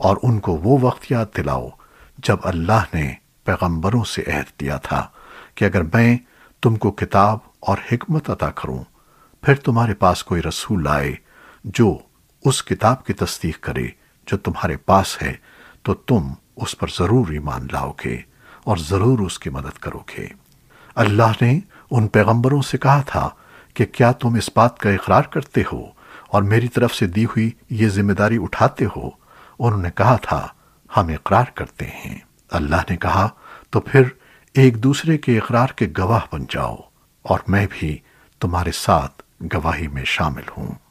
اور ان کو وہ وقت یاد دلاؤ جب اللہ نے پیغمبروں سے عہد دیا تھا کہ اگر میں تم کو کتاب اور حکمت عطا کروں، پھر تمہارے پاس کوئی رسول آئے جو اس کتاب کی تصدیق کرے جو تمہارے پاس ہے، تو تم اس پر ضرور ایمان لاؤ گے اور ضرور اس کی مدد کرو گے اللہ نے ان پیغمبروں سے کہا تھا کہ کیا تم اس بات کا اقرار کرتے ہو اور میری طرف سے دی ہوئی یہ ذمہ داری اٹھاتے ہو؟ انہوں نے کہا تھا، ہم اقرار کرتے ہیں۔ اللہ نے کہا، تو پھر ایک دوسرے کے اقرار کے گواہ بن جاؤ اور میں بھی تمہارے ساتھ گواہی میں شامل ہوں۔